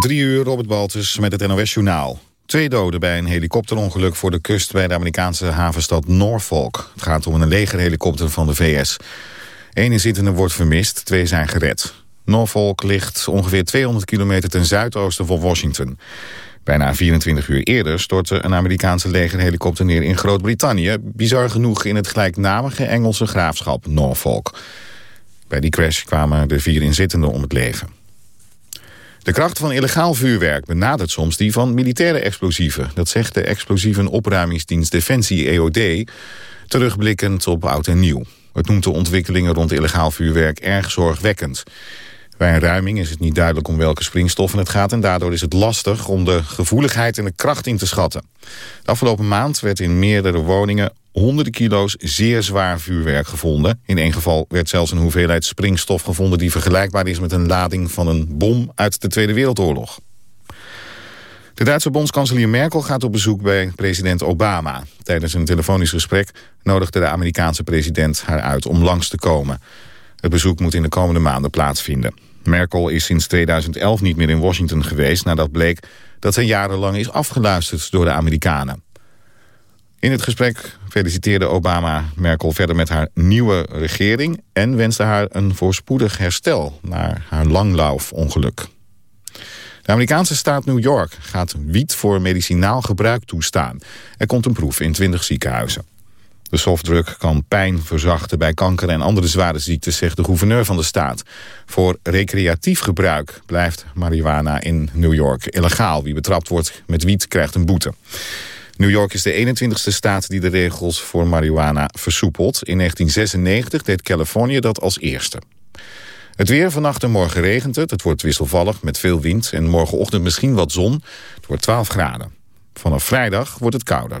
Drie uur, Robert Baltus met het NOS-journaal. Twee doden bij een helikopterongeluk voor de kust bij de Amerikaanse havenstad Norfolk. Het gaat om een legerhelikopter van de VS. Eén inzittende wordt vermist, twee zijn gered. Norfolk ligt ongeveer 200 kilometer ten zuidoosten van Washington. Bijna 24 uur eerder stortte een Amerikaanse legerhelikopter neer in Groot-Brittannië. Bizar genoeg in het gelijknamige Engelse graafschap Norfolk. Bij die crash kwamen de vier inzittenden om het leven. De kracht van illegaal vuurwerk benadert soms die van militaire explosieven. Dat zegt de explosieven opruimingsdienst Defensie EOD... terugblikkend op oud en nieuw. Het noemt de ontwikkelingen rond illegaal vuurwerk erg zorgwekkend. Bij een ruiming is het niet duidelijk om welke springstoffen het gaat... en daardoor is het lastig om de gevoeligheid en de kracht in te schatten. De afgelopen maand werd in meerdere woningen honderden kilo's zeer zwaar vuurwerk gevonden. In één geval werd zelfs een hoeveelheid springstof gevonden... die vergelijkbaar is met een lading van een bom uit de Tweede Wereldoorlog. De Duitse bondskanselier Merkel gaat op bezoek bij president Obama. Tijdens een telefonisch gesprek nodigde de Amerikaanse president haar uit om langs te komen. Het bezoek moet in de komende maanden plaatsvinden. Merkel is sinds 2011 niet meer in Washington geweest... nadat bleek dat zij jarenlang is afgeluisterd door de Amerikanen. In het gesprek feliciteerde Obama Merkel verder met haar nieuwe regering... en wenste haar een voorspoedig herstel naar haar langlauf-ongeluk. De Amerikaanse staat New York gaat wiet voor medicinaal gebruik toestaan. Er komt een proef in 20 ziekenhuizen. De softdrug kan pijn verzachten bij kanker en andere zware ziektes, zegt de gouverneur van de staat. Voor recreatief gebruik blijft marihuana in New York illegaal. Wie betrapt wordt met wiet krijgt een boete. New York is de 21ste staat die de regels voor marihuana versoepelt. In 1996 deed Californië dat als eerste. Het weer vannacht en morgen regent het. Het wordt wisselvallig met veel wind en morgenochtend misschien wat zon. Het wordt 12 graden. Vanaf vrijdag wordt het kouder.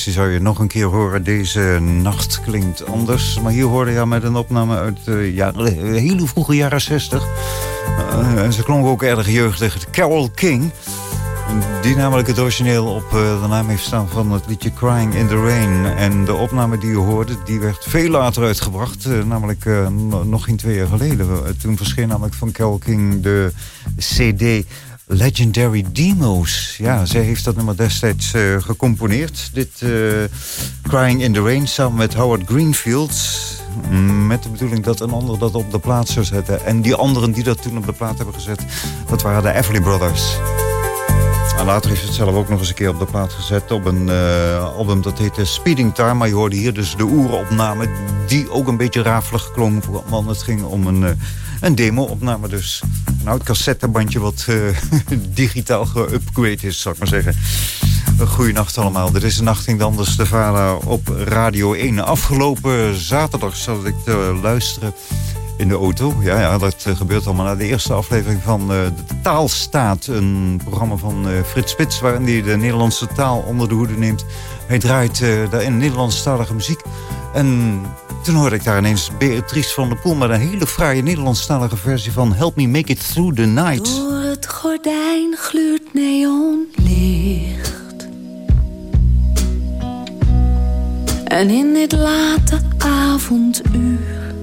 Zangeres die zou je nog een keer horen. Deze nacht klinkt anders. Maar hier hoorde je met een opname uit uh, ja, hele vroege jaren 60. Uh, en ze klonk ook erg jeugdig. Carol King. Die namelijk het origineel op uh, de naam heeft staan van het liedje Crying in the Rain. En de opname die je hoorde, die werd veel later uitgebracht. Namelijk nog geen twee jaar geleden. Toen verscheen namelijk van Carol King de cd Legendary Demos. Ja, zij heeft dat nummer destijds uh, gecomponeerd. Dit uh, Crying in the Rain samen met Howard Greenfield. Met de bedoeling dat een ander dat op de plaat zou zetten. En die anderen die dat toen op de plaat hebben gezet... dat waren de Everly Brothers. Later heeft het zelf ook nog eens een keer op de plaat gezet... op een uh, album dat heette Speeding Time. Maar je hoorde hier dus de oerenopname... die ook een beetje rafelig klonk. Want het ging om een Een demo-opname dus. Een oud cassettebandje wat uh, digitaal geüpgrade is, zou ik maar zeggen. Goedenacht allemaal. Dit is de Nacht in Anders de Vara op Radio 1. Afgelopen zaterdag zat ik te luisteren in de auto. Ja, ja dat eh, gebeurt allemaal na de eerste aflevering van uh, de Taalstaat. Een programma van Frits Spits waarin hij de Nederlandse taal onder de hoede neemt. Hij draait uh, daarin Nederlandstalige muziek. En toen hoorde ik daar ineens Beatrice van der Poel... met een hele fraaie Nederlandstalige versie van Help Me Make It Through the Night. Door het gordijn gluurt neonlicht. En in dit late avonduur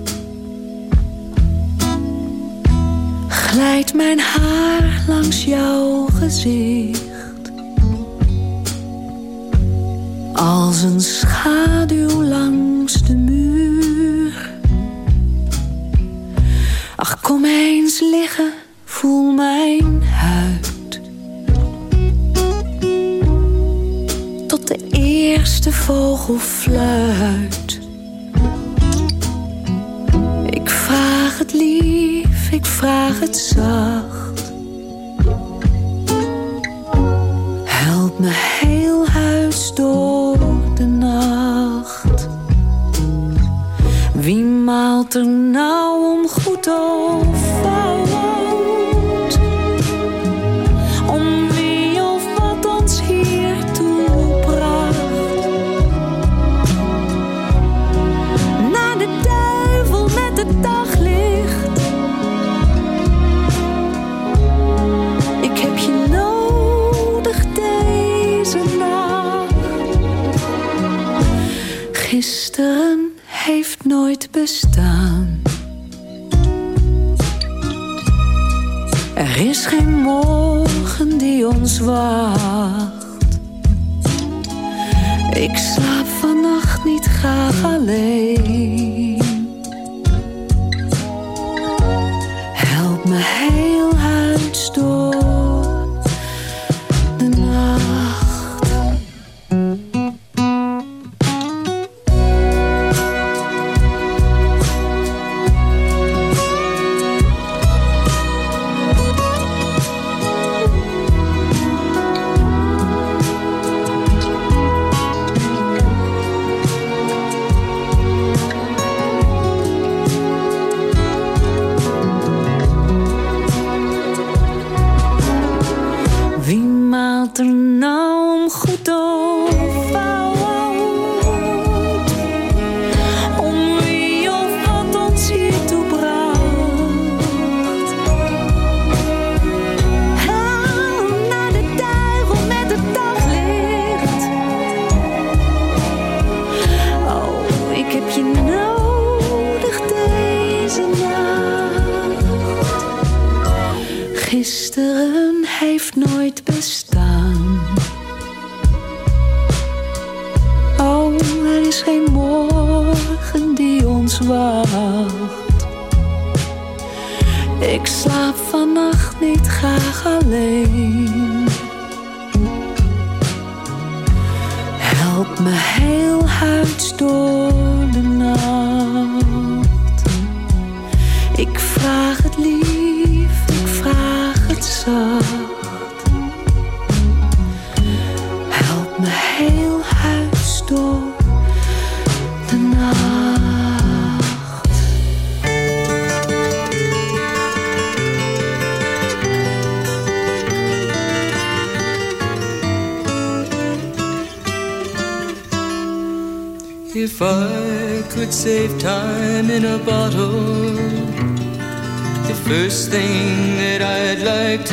glijdt mijn haar langs jouw gezicht. Als een schaduw langs de muur. Ach, kom eens liggen, voel mijn huid. Tot de eerste vogel fluit. Ik vraag het lief, ik vraag het zacht. Maalt er nou om goed of fout? Om wie of wat ons hiertoe bracht? Naar de duivel met het daglicht. Ik heb je nodig deze nacht. Gisteren Er is geen morgen die ons wacht. Ik slaap vannacht niet graag alleen. Help me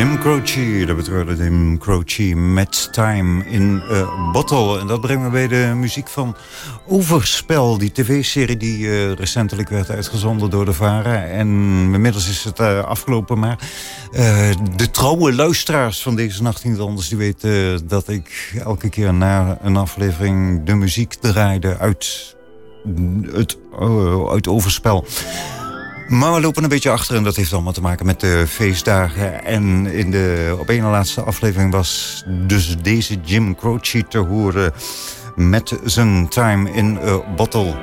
Jim Croce, dat betreurde Jim Croce met Time in Bottle. En dat brengt me bij de muziek van Overspel, die tv-serie die uh, recentelijk werd uitgezonden door de VARA. En inmiddels is het uh, afgelopen, maar uh, de trouwe luisteraars van deze Nacht niet anders... die weten dat ik elke keer na een aflevering de muziek draaide uit, het, uit Overspel... Maar we lopen een beetje achter en dat heeft allemaal te maken met de feestdagen. En in de op een laatste aflevering was dus deze Jim Croce te horen... met zijn Time in a Bottle.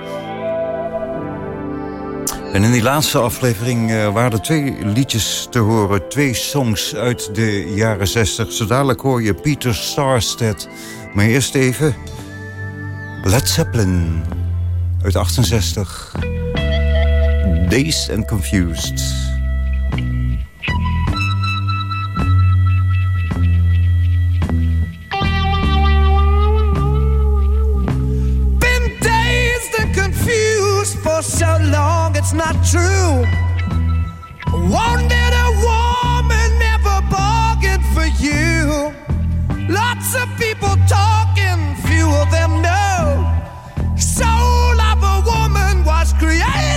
En in die laatste aflevering uh, waren er twee liedjes te horen. Twee songs uit de jaren 60. Zo dadelijk hoor je Peter Starstead. Maar eerst even... Led Zeppelin uit 68... Dazed and Confused. Been dazed and confused for so long, it's not true. Wanted a woman, never bargained for you. Lots of people talking, few of them know. Soul of a woman was created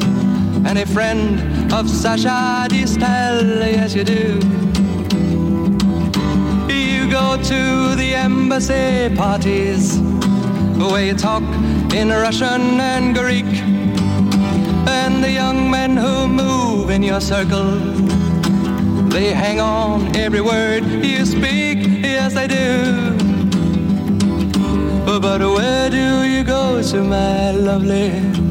and a friend of Sasha Distel. Yes, you do. You go to the embassy parties where you talk in Russian and Greek, and the young men who move in your circle. They hang on every word you speak, yes they do. But where do you go to, my lovely?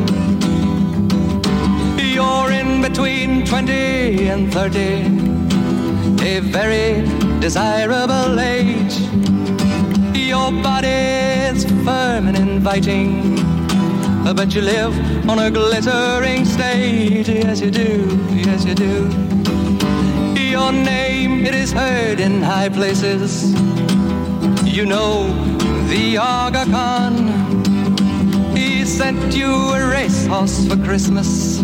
You're in between 20 and 30, a very desirable age. Your body's firm and inviting, but you live on a glittering stage, yes you do, yes you do. Your name, it is heard in high places. You know the Aga Khan. He sent you a racehorse for Christmas,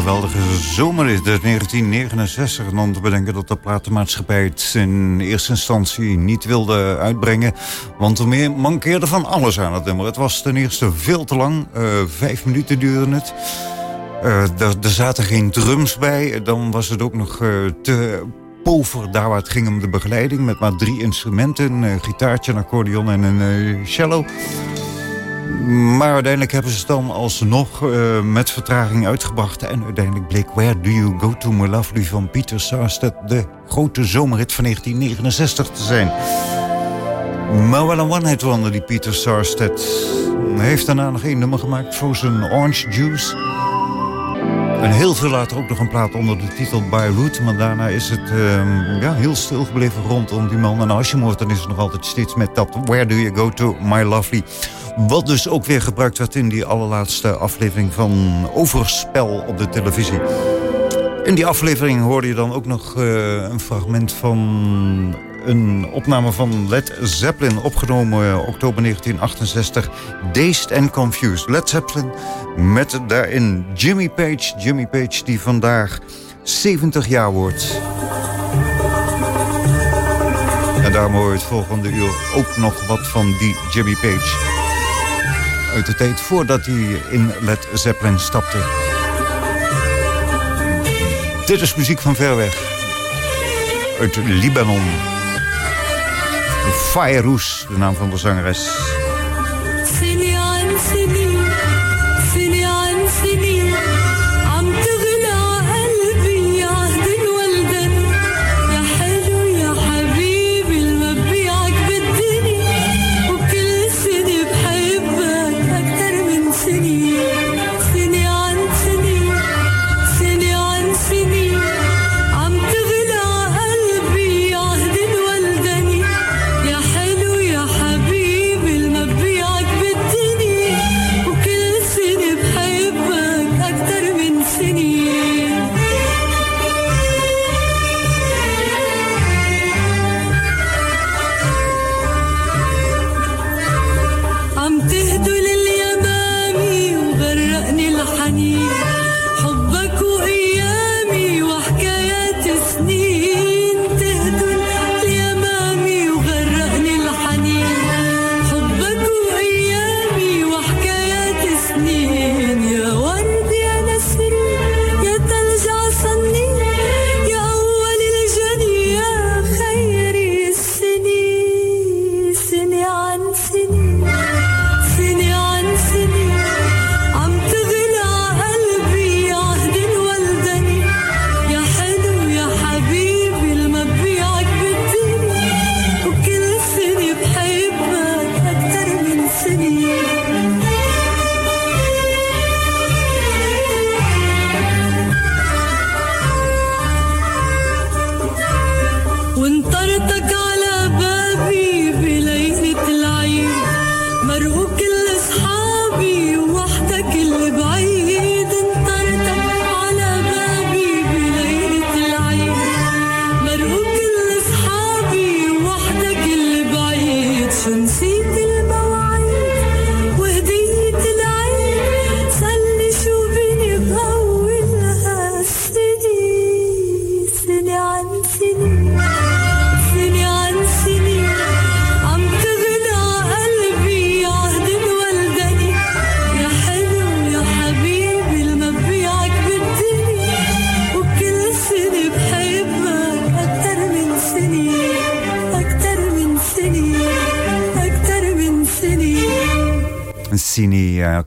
geweldige zomer is. Dus 1969. En dan te bedenken dat de platenmaatschappij het in eerste instantie niet wilde uitbrengen. Want er mankeerde van alles aan het nummer. Het was ten eerste veel te lang. Uh, vijf minuten duurde het. Uh, er, zaten geen drums bij. Dan was het ook nog uh, te pover daar waar het ging om de begeleiding. Met maar drie instrumenten. Een gitaartje, een accordeon en een cello. Maar uiteindelijk hebben ze het dan alsnog uh, met vertraging uitgebracht. En uiteindelijk bleek Where Do You Go To My Lovely van Peter Sarstedt... de grote zomerhit van 1969 te zijn. Maar wel een one-hit wonder, die Peter Sarstedt. Hij heeft daarna nog één nummer gemaakt, Frozen Orange Juice. En heel veel later ook nog een plaat onder de titel Beirut. Maar daarna is het uh, ja, heel stil gebleven rondom die man. En als je hoort, dan is het nog altijd steeds met dat Where Do You Go To My Lovely... Wat dus ook weer gebruikt werd in die allerlaatste aflevering van Overspel op de televisie. In die aflevering hoorde je dan ook nog uh, een fragment van een opname van Led Zeppelin... opgenomen uh, oktober 1968, Dazed and Confused. Led Zeppelin met daarin Jimmy Page. Jimmy Page die vandaag 70 jaar wordt. En daarom hoor je het volgende uur ook nog wat van die Jimmy Page uit de tijd voordat hij in Led Zeppelin stapte. Dit is muziek van ver weg. Uit Libanon. Fayrouz, de naam van de zangeres.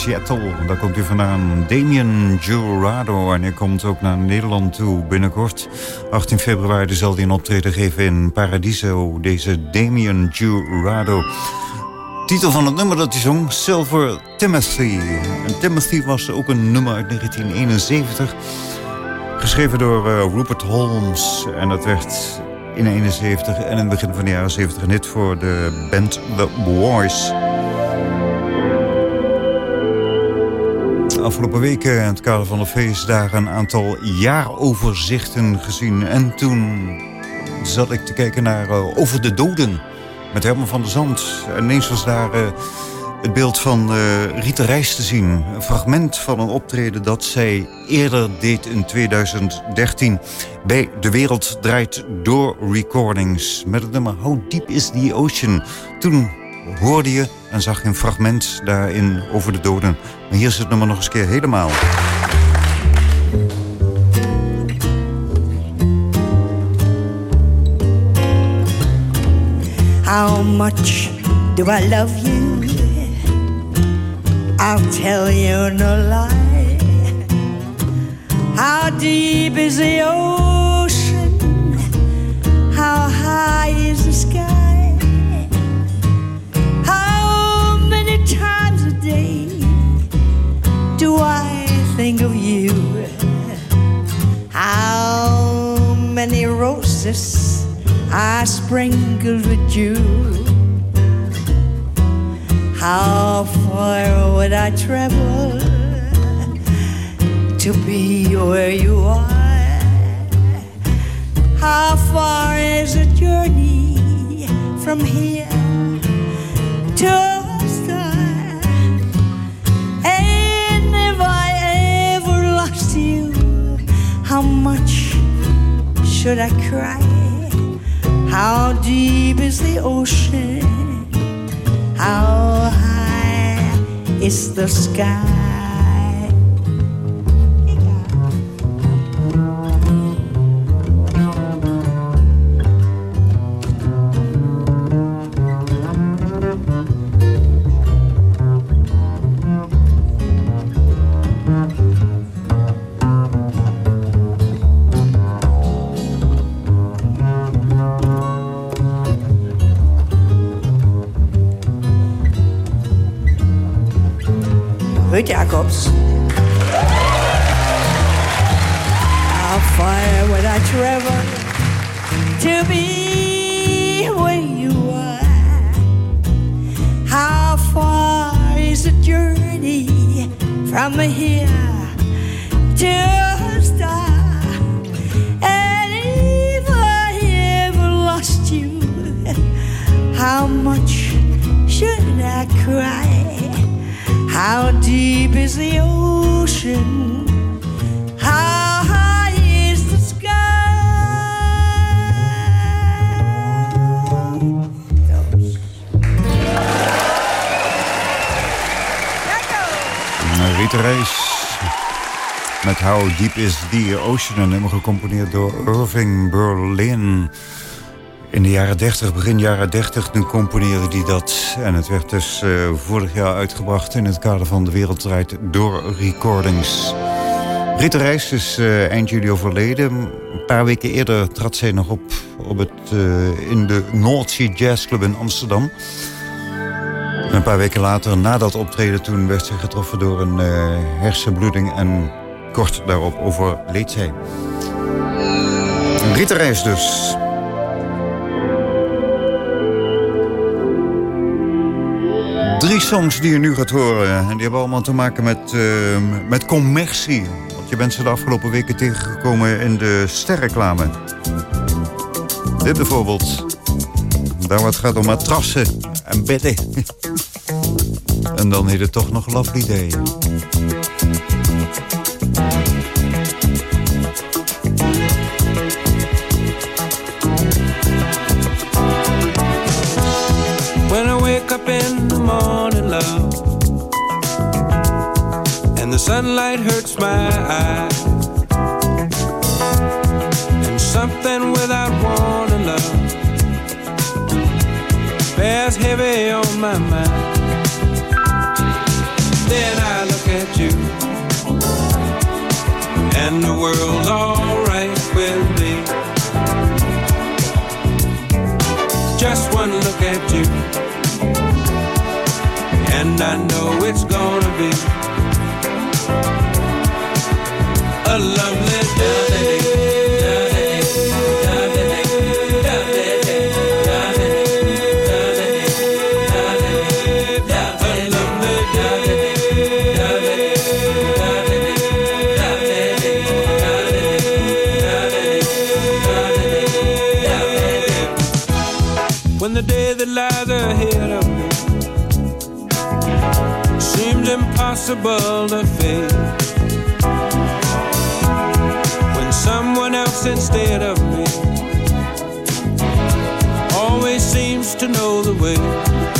Seattle. Daar komt hij vandaan. Damien Jurado. En hij komt ook naar Nederland toe binnenkort. 18 februari zal hij een optreden geven in Paradiso. Deze Damien Jurado. Titel van het nummer dat hij zong, Silver Timothy. En Timothy was ook een nummer uit 1971. Geschreven door eh, Rupert Holmes. En dat werd in 71 en in het begin van de jaren 70 net voor de band The Boys. Afgelopen weken in het kader van de feestdagen een aantal jaaroverzichten gezien. En toen zat ik te kijken naar eh, Over de Doden met Herman van der Zand. En ineens was daar eh, het beeld van eh Rita Reis te zien. Een fragment van een optreden dat zij eerder deed in 2013... bij De Wereld Draait Door Recordings. Met het nummer How Deep Is The Ocean. Toen hoorde je en zag je een fragment daarin over de doden. Maar hier is het nummer nog eens een keer helemaal. How much do I love you? I'll tell you no lie. How deep is the ocean? How high is the sky? Do I think of you? How many roses I sprinkled with you? How far would I travel to be where you are? How far is the journey from here to should I cry? How deep is the ocean? How high is the sky? How Deep is the Ocean. Een nummer gecomponeerd door Irving Berlin. In de jaren 30, begin jaren 30, toen componeerde hij dat. En het werd dus eh, vorig jaar uitgebracht in het kader van de Wereldrijd door Recordings. Rita is eh, eind juli overleden. Een paar weken eerder trad zij nog op, op het, eh, in de North Sea Jazz Club in Amsterdam. En een paar weken later, na dat optreden, toen werd zij getroffen door een hersenbloeding. En kort daarop overleed zij. Reis dus. Drie songs die je nu gaat horen. En die hebben allemaal te maken met, uh, met commercie. Want je bent ze de afgelopen weken tegengekomen in de sterreclame. Dit bijvoorbeeld. Daar wat gaat om matrassen en bedden. en dan heet het toch nog Lovely Day. Morning, love, and the sunlight hurts my eyes, and something without warning, love, bears heavy on my mind. Then I look at you, and the world's alright I know it's gonna be impossible to face. When someone else instead of me always seems to know the way.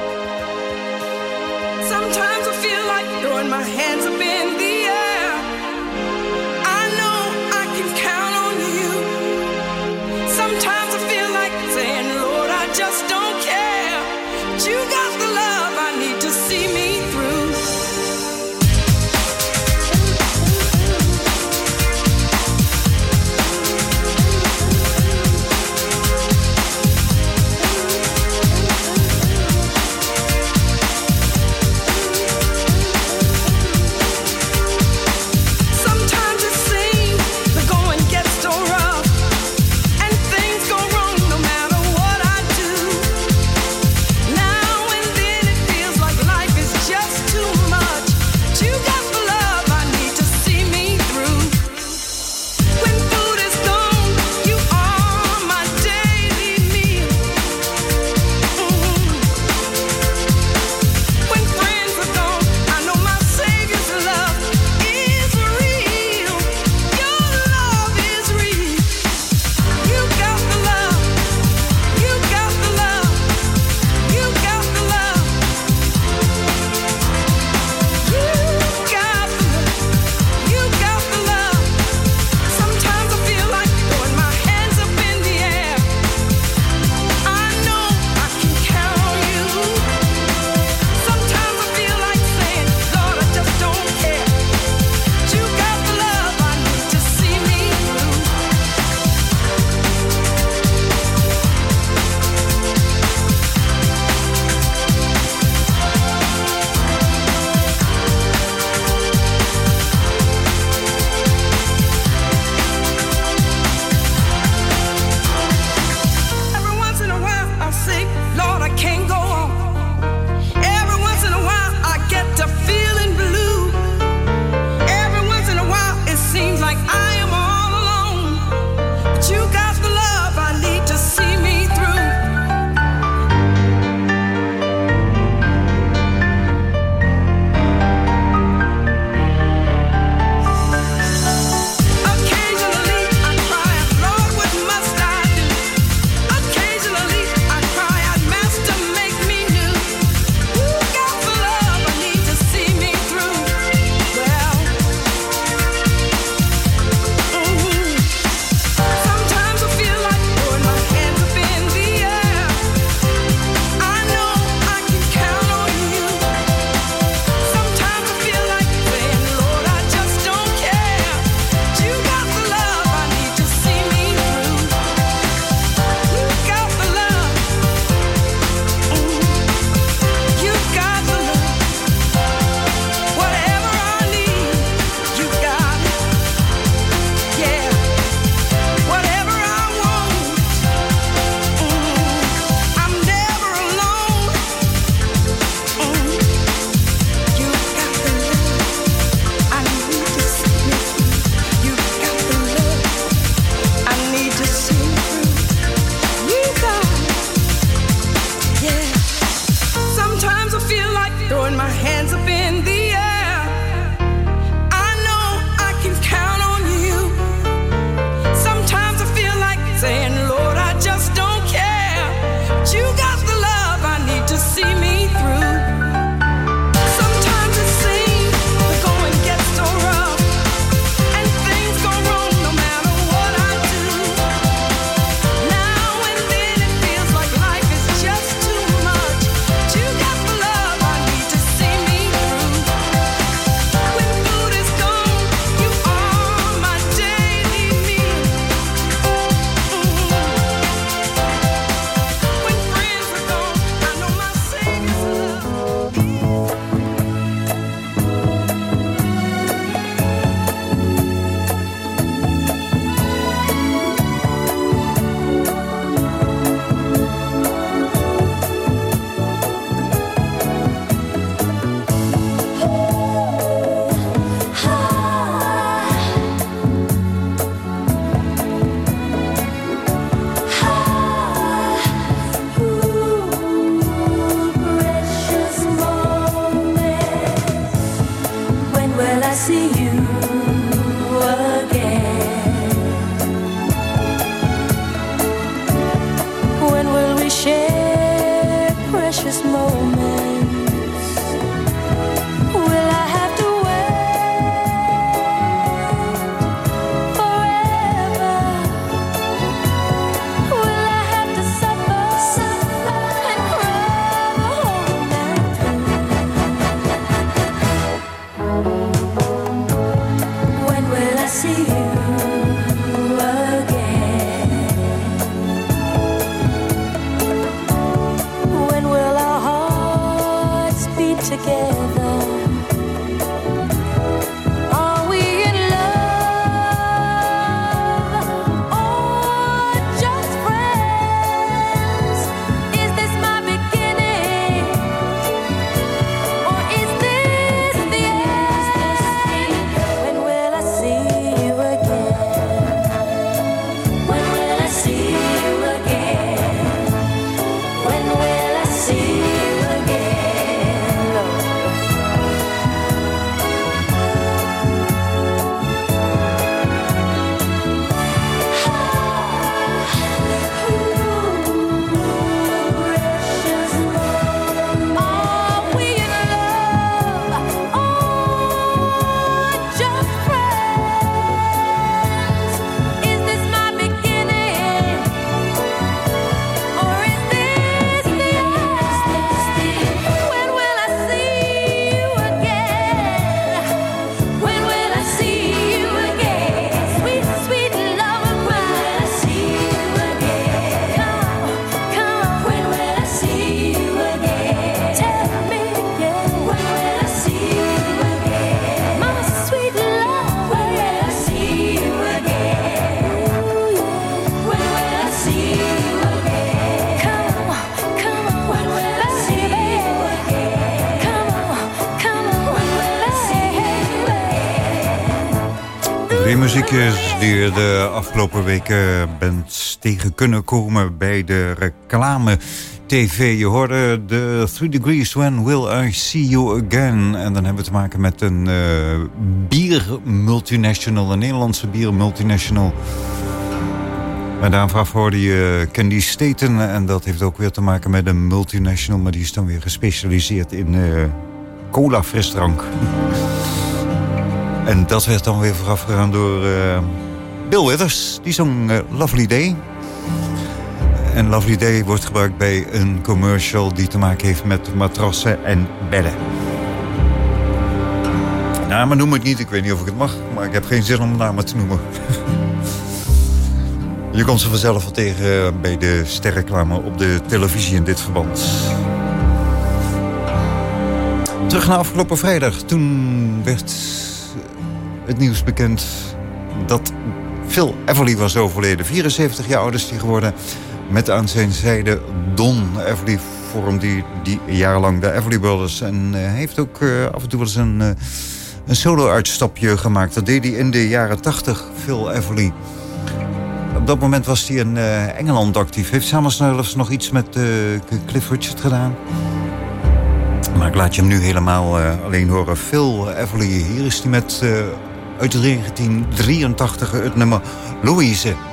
Muziekjes die je de afgelopen weken bent tegen kunnen komen bij de reclame TV. Je hoorde de Three Degrees When Will I See You Again. En dan hebben we te maken met een uh, biermultinational, een Nederlandse biermultinational. Maar daarvan hoorde je Candy Staten. En dat heeft ook weer te maken met een multinational. Maar die is dan weer gespecialiseerd in uh, cola frisdrank. En dat werd dan weer voorafgegaan door uh, Bill Withers. Die zong uh, Lovely Day. En Lovely Day wordt gebruikt bij een commercial... die te maken heeft met matrassen en bedden. Namen noem het niet, ik weet niet of ik het mag... maar ik heb geen zin om namen te noemen. Je komt ze vanzelf wel tegen bij de sterreclame op de televisie in dit verband. Terug naar afgelopen vrijdag. Toen werd het nieuws bekend dat Phil Everly was overleden. 74 jaar oud is hij geworden. Met aan zijn zijde Don Everly vormde die, die jarenlang de Everly Brothers. En uh, heeft ook uh, af en toe wel eens een, uh, een solo-uitstapje gemaakt. Dat deed hij in de jaren 80, Phil Everly. Op dat moment was hij in Engeland actief. Heeft samen zelfs nog iets met Cliff Richard gedaan. Maar ik laat je hem nu helemaal alleen horen. Phil Everly, hier is hij met uit 1983 het nummer Louise.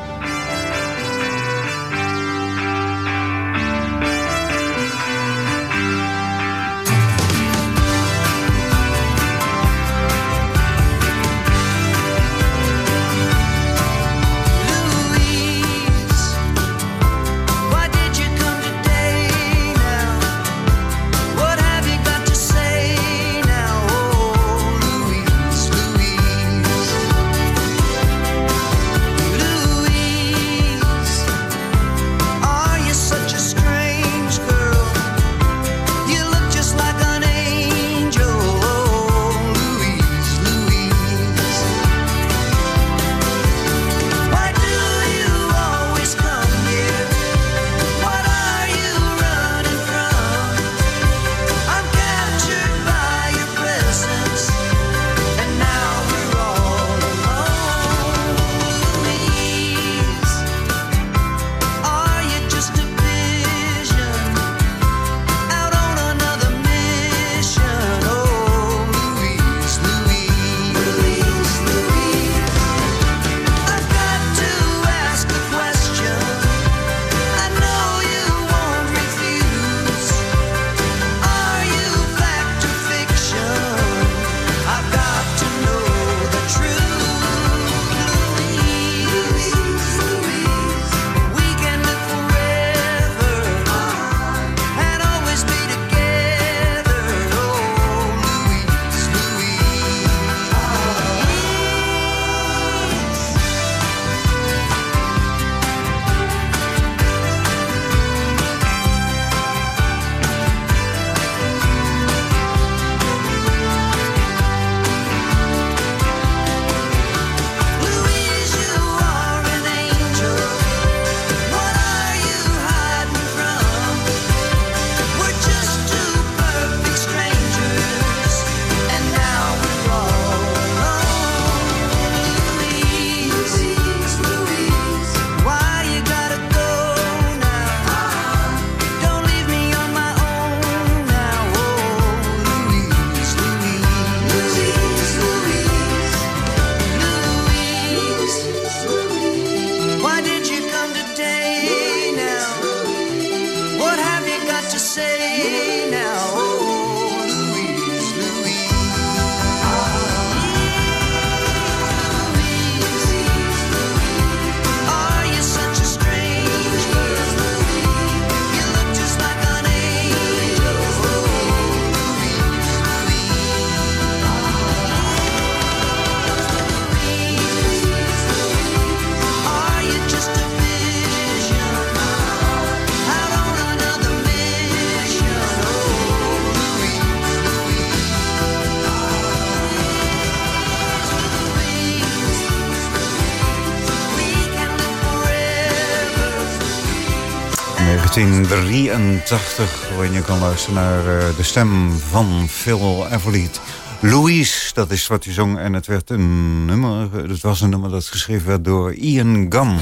83, waarin je kan luisteren naar eh, de stem van Phil Everlied. Louise, dat is wat hij zong en het, werd een nummer, het was een nummer dat geschreven werd door Ian Gam.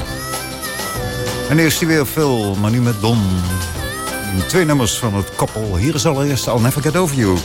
En eerst die weer Phil, maar nu met Don. Twee nummers van het koppel. Hier is allereerst I'll Never Get Over You.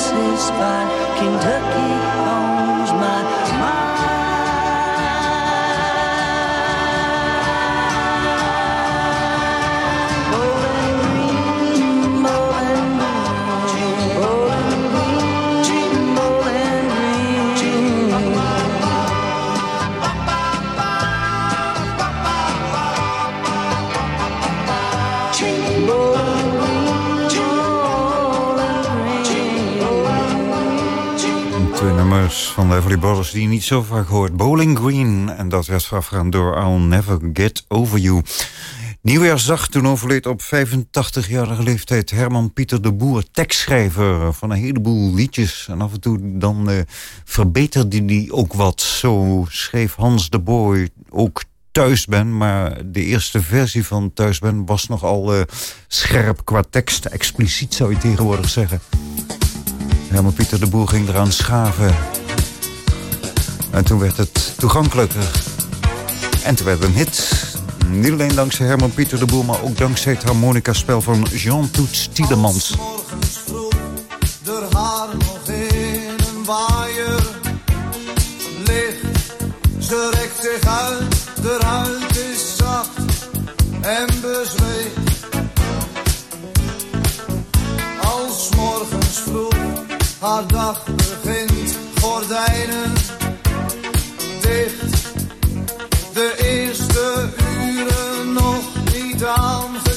Tennessee by Kentucky on. Oh. van Lovely Brothers die je niet zo vaak hoort. Bowling Green. En dat werd voorafgegaan door I'll Never Get Over You. Nieuwjaarsdag, toen overleed op 85-jarige leeftijd... Herman Pieter de Boer, tekstschrijver van een heleboel liedjes. En af en toe dan uh, verbeterde die ook wat. Zo schreef Hans de Boy ook Thuis Ben. Maar de eerste versie van Thuis Ben was nogal uh, scherp qua tekst. Expliciet zou je tegenwoordig zeggen. Herman Pieter de Boer ging eraan schaven. En toen werd het toegankelijker. En toen werd een hit. Niet alleen dankzij Herman Pieter de Boer, maar ook dankzij het harmonica-spel van Jean Toets vroeg, de in ligt. Ze rekt zich uit, de huid is zacht en bezweet. Als morgens vroeg haar dag begint, gordijnen De eerste uren nog niet aangekleed.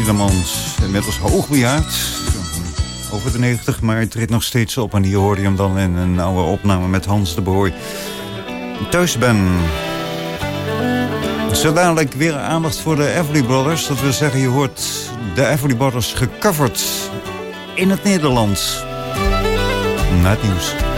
Tielemans, inmiddels hoogbejaard. Over de 90, maar treedt nog steeds op. En hier hoorde je hem dan in een oude opname met Hans de Boy. Thuis ben. Zo weer aandacht voor de Everly Brothers. Dat wil zeggen, je hoort de Everly Brothers gecoverd in het Nederlands. Na het nieuws.